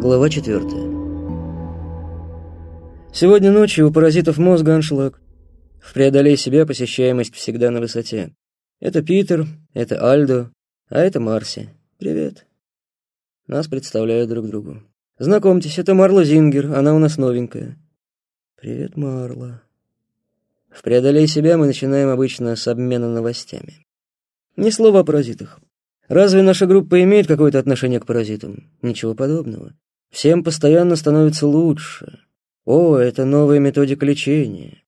Глава 4. Сегодня ночью у паразитов мозга аншлаг. В «Преодолей себя» посещаемость всегда на высоте. Это Питер, это Альдо, а это Марси. Привет. Нас представляют друг другу. Знакомьтесь, это Марла Зингер, она у нас новенькая. Привет, Марла. В «Преодолей себя» мы начинаем обычно с обмена новостями. Ни слова о паразитах. Разве наша группа имеет какое-то отношение к паразитам? Ничего подобного. Всем постоянно становится лучше. О, это новая методика лечения.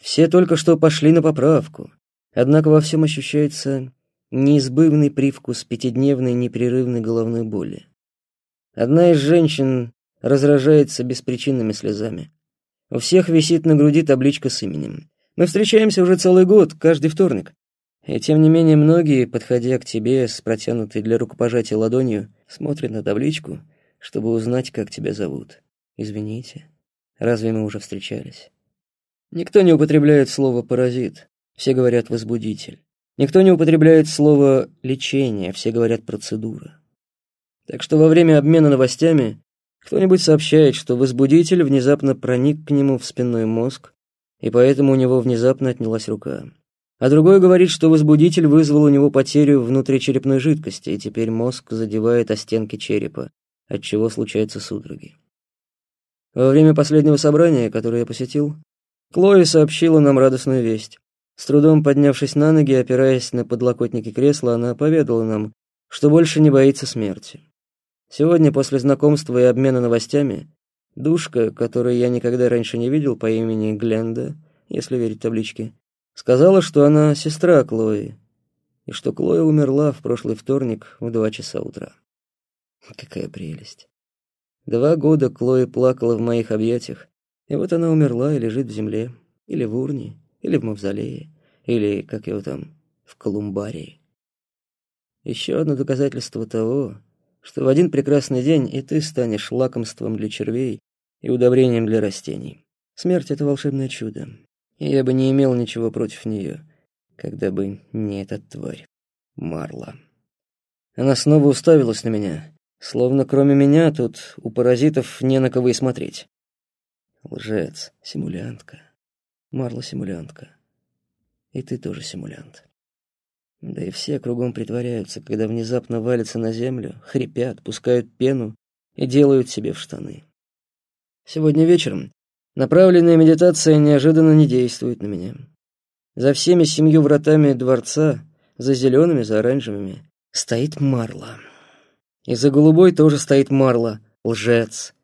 Все только что пошли на поправку. Однако во всем ощущается неизбывный привкус пятидневной непрерывной головной боли. Одна из женщин разражается беспричинными слезами. У всех висит на груди табличка с именем. Мы встречаемся уже целый год, каждый вторник. И тем не менее многие, подходя к тебе с протянутой для рукопожатия ладонью, смотрят на табличку — чтобы узнать, как тебя зовут. Извините, разве мы уже встречались? Никто не употребляет слово «паразит», все говорят «возбудитель». Никто не употребляет слово «лечение», все говорят «процедура». Так что во время обмена новостями кто-нибудь сообщает, что возбудитель внезапно проник к нему в спинной мозг, и поэтому у него внезапно отнялась рука. А другой говорит, что возбудитель вызвал у него потерю внутричерепной жидкости, и теперь мозг задевает о стенки черепа, от чего случаются судороги. Во время последнего собрания, которое я посетил, Клои сообщила нам радостную весть. С трудом поднявшись на ноги, опираясь на подлокотники кресла, она поведала нам, что больше не боится смерти. Сегодня, после знакомства и обмена новостями, душка, которую я никогда раньше не видел по имени Гленда, если верить табличке, сказала, что она сестра Клои, и что Клоя умерла в прошлый вторник в два часа утра. Какая прелесть. Два года Клои плакала в моих объятиях, и вот она умерла и лежит в земле, или в урне, или в мавзолее, или, как его там, в колумбарии. Еще одно доказательство того, что в один прекрасный день и ты станешь лакомством для червей и удобрением для растений. Смерть — это волшебное чудо, и я бы не имел ничего против нее, когда бы не эта тварь, Марла. Она снова уставилась на меня, Словно кроме меня тут у паразитов не на кого и смотреть. Лжец, симулянтка. Марла симулянтка. И ты тоже симулянт. Да и все кругом притворяются, когда внезапно валятся на землю, хрипят, пускают пену и делают себе в штаны. Сегодня вечером направленная медитация неожиданно не действует на меня. За всеми семью вратами дворца, за зелеными, за оранжевыми, стоит Марла. И за голубой тоже стоит марла. Лжец.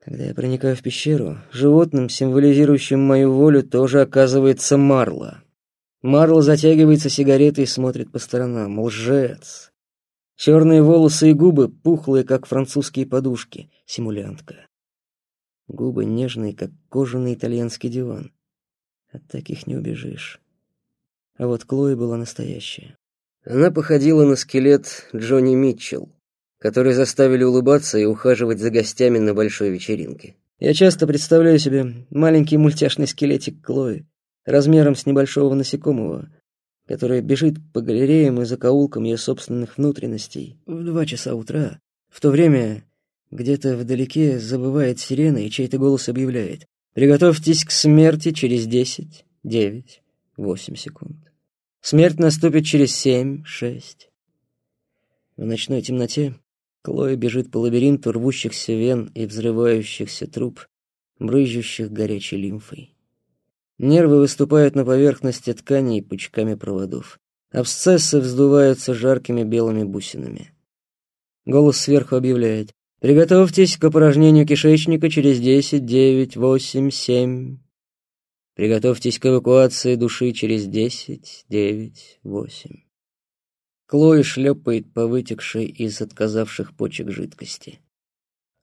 Когда я проникаю в пещеру, животным, символизирующим мою волю, тоже оказывается марла. Марла затягивается сигаретой и смотрит по сторонам. Лжец. Черные волосы и губы, пухлые, как французские подушки. Симулянтка. Губы нежные, как кожаный итальянский диван. От таких не убежишь. А вот Клои была настоящая. Она походила на скелет Джонни Митчелл, который заставили улыбаться и ухаживать за гостями на большой вечеринке. Я часто представляю себе маленький мультяшный скелетик Клои, размером с небольшого насекомого, который бежит по галереям и закоулкам ее собственных внутренностей в два часа утра, в то время где-то вдалеке забывает сирена и чей-то голос объявляет «Приготовьтесь к смерти через десять, девять, восемь секунд». Смерть наступит через семь, шесть. В ночной темноте Клоя бежит по лабиринту рвущихся вен и взрывающихся труб, брызжущих горячей лимфой. Нервы выступают на поверхности тканей пучками проводов. Абсцессы вздуваются жаркими белыми бусинами. Голос сверху объявляет «Приготовьтесь к опорожнению кишечника через десять, девять, восемь, семь». Приготовьтесь к эвакуации души через десять, девять, восемь. Клои шлепает по вытекшей из отказавших почек жидкости.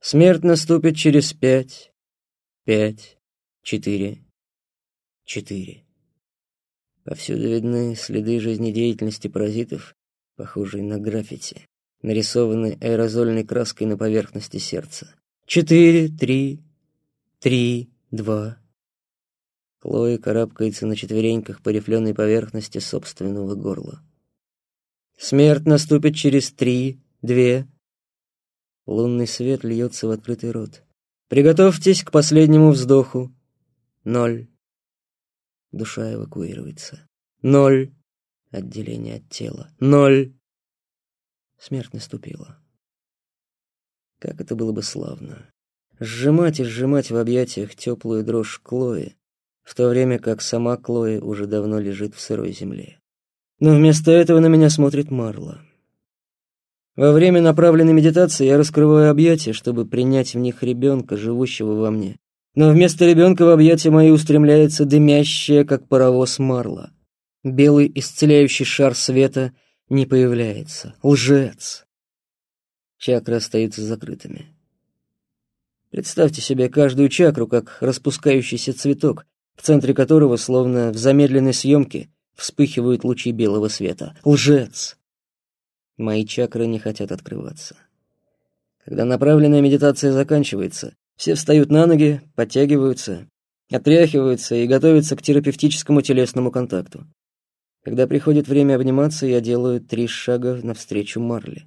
Смерть наступит через пять, пять, четыре, четыре. Повсюду видны следы жизнедеятельности паразитов, похожие на граффити, нарисованные аэрозольной краской на поверхности сердца. Четыре, три, три, два, Хлоя карабкается на четвереньках по рифленой поверхности собственного горла. Смерть наступит через три, две, Лунный свет льется в открытый рот. Приготовьтесь к последнему вздоху. Ноль. Душа эвакуируется. Ноль. Отделение от тела. Ноль. Смерть наступила. Как это было бы славно. Сжимать и сжимать в объятиях теплую дрожь Клои, в то время как сама Клои уже давно лежит в сырой земле. Но вместо этого на меня смотрит Марла. Во время направленной медитации я раскрываю объятия, чтобы принять в них ребенка, живущего во мне. Но вместо ребенка в объятия мои устремляется дымящая, как паровоз, Марла. Белый исцеляющий шар света не появляется. Лжец. Чакры остаются закрытыми. Представьте себе каждую чакру, как распускающийся цветок, в центре которого, словно в замедленной съемке, вспыхивают лучи белого света. Лжец! Мои чакры не хотят открываться. Когда направленная медитация заканчивается, все встают на ноги, подтягиваются, отряхиваются и готовятся к терапевтическому телесному контакту. Когда приходит время обниматься, я делаю три шага навстречу Марли.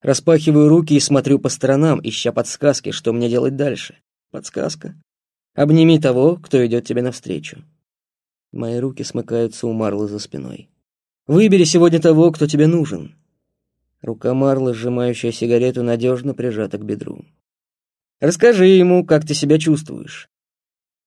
Распахиваю руки и смотрю по сторонам, ища подсказки, что мне делать дальше. Подсказка. Обними того, кто идет тебе навстречу. Мои руки смыкаются у Марлы за спиной. Выбери сегодня того, кто тебе нужен. Рука Марлы, сжимающая сигарету, надежно прижата к бедру. Расскажи ему, как ты себя чувствуешь.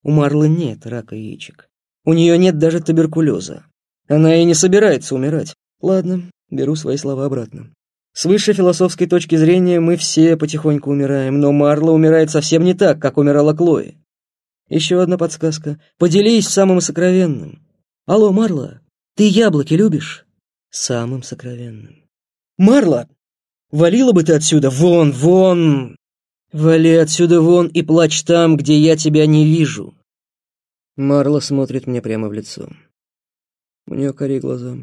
У Марлы нет рака яичек. У нее нет даже туберкулеза. Она и не собирается умирать. Ладно, беру свои слова обратно. С высшей философской точки зрения мы все потихоньку умираем, но Марла умирает совсем не так, как умирала Клои. Еще одна подсказка. Поделись самым сокровенным. Алло, Марла, ты яблоки любишь? Самым сокровенным. Марла, валила бы ты отсюда, вон, вон! Вали отсюда вон и плачь там, где я тебя не вижу. Марла смотрит мне прямо в лицо. У нее кори глаза.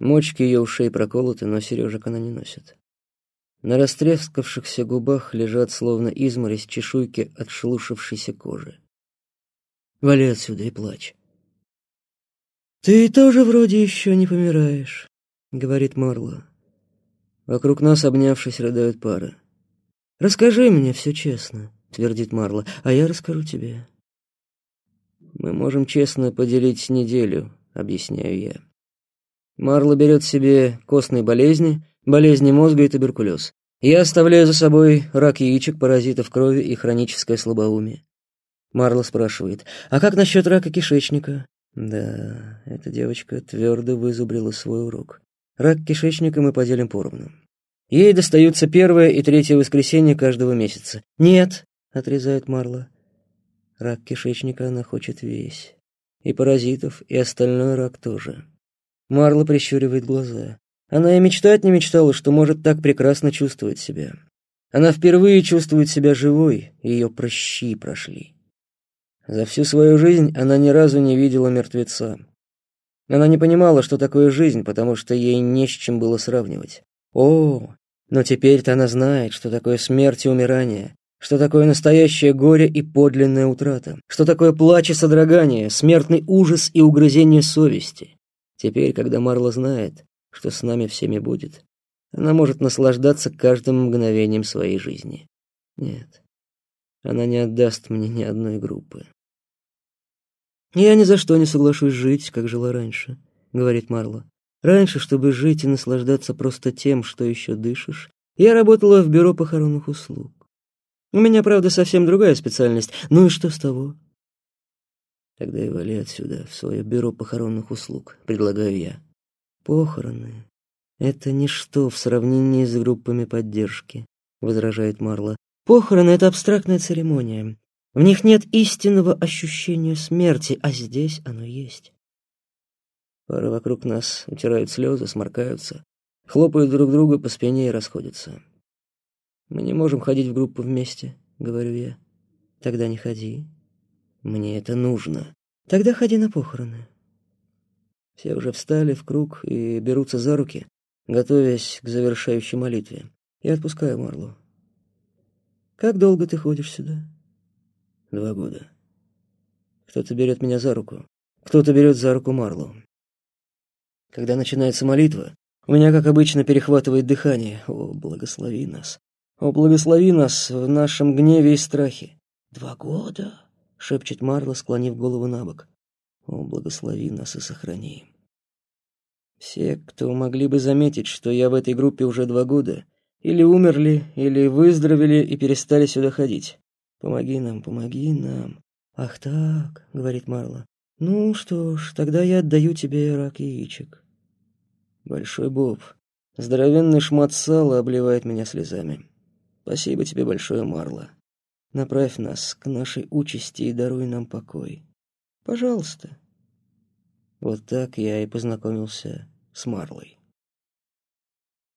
Мочки ее ушей проколоты, но сережек она не носит. На растрескавшихся губах лежат, словно изморозь, чешуйки от шелушившейся кожи. Вали отсюда и плачь. «Ты тоже вроде еще не помираешь», — говорит Марла. Вокруг нас, обнявшись, рыдают пары. «Расскажи мне все честно», — твердит Марла, — «а я расскажу тебе». «Мы можем честно поделить неделю», — объясняю я. Марла берет себе костные болезни, болезни мозга и туберкулез. Я оставляю за собой рак яичек, паразитов крови и хроническое слабоумие. Марла спрашивает, а как насчет рака кишечника? Да, эта девочка твердо вызубрила свой урок. Рак кишечника мы поделим поровну. Ей достаются первое и третье воскресенье каждого месяца. «Нет», — отрезает Марла. Рак кишечника она хочет весь. И паразитов, и остальной рак тоже. Марла прищуривает глаза. Она и мечтать не мечтала, что может так прекрасно чувствовать себя. Она впервые чувствует себя живой, ее прыщи прошли. За всю свою жизнь она ни разу не видела мертвеца. Она не понимала, что такое жизнь, потому что ей не с чем было сравнивать. О, но теперь-то она знает, что такое смерть и умирание, что такое настоящее горе и подлинная утрата, что такое плач и содрогание, смертный ужас и угрызение совести. Теперь, когда Марла знает, что с нами всеми будет, она может наслаждаться каждым мгновением своей жизни. Нет, она не отдаст мне ни одной группы. «Я ни за что не соглашусь жить, как жила раньше», — говорит Марла. «Раньше, чтобы жить и наслаждаться просто тем, что еще дышишь, я работала в бюро похоронных услуг. У меня, правда, совсем другая специальность. Ну и что с того?» «Тогда и вали отсюда, в свое бюро похоронных услуг», — предлагаю я. «Похороны — это ничто в сравнении с группами поддержки», — возражает Марла. «Похороны — это абстрактная церемония. В них нет истинного ощущения смерти, а здесь оно есть. Пары вокруг нас утирают слезы, сморкаются, хлопают друг друга по спине и расходятся. Мы не можем ходить в группу вместе, говорю я. Тогда не ходи. Мне это нужно. Тогда ходи на похороны. Все уже встали в круг и берутся за руки, готовясь к завершающей молитве. Я отпускаю Марлу. Как долго ты ходишь сюда? Два года. Кто-то берет меня за руку, кто-то берет за руку Марлу. Когда начинается молитва, у меня, как обычно, перехватывает дыхание. О, благослови нас. О, благослови нас в нашем гневе и страхе. Два года, шепчет Марла, склонив голову на бок. О, благослови нас и сохрани. Все, кто могли бы заметить, что я в этой группе уже два года, или умерли, или выздоровели и перестали сюда ходить. Помоги нам, помоги нам. Ах так, говорит Марла. Ну что ж, тогда я отдаю тебе рак яичек. Большой Боб, здоровенный шмат сала обливает меня слезами. Спасибо тебе большое, Марла. Направь нас к нашей участи и даруй нам покой. Пожалуйста. Вот так я и познакомился с Марлой.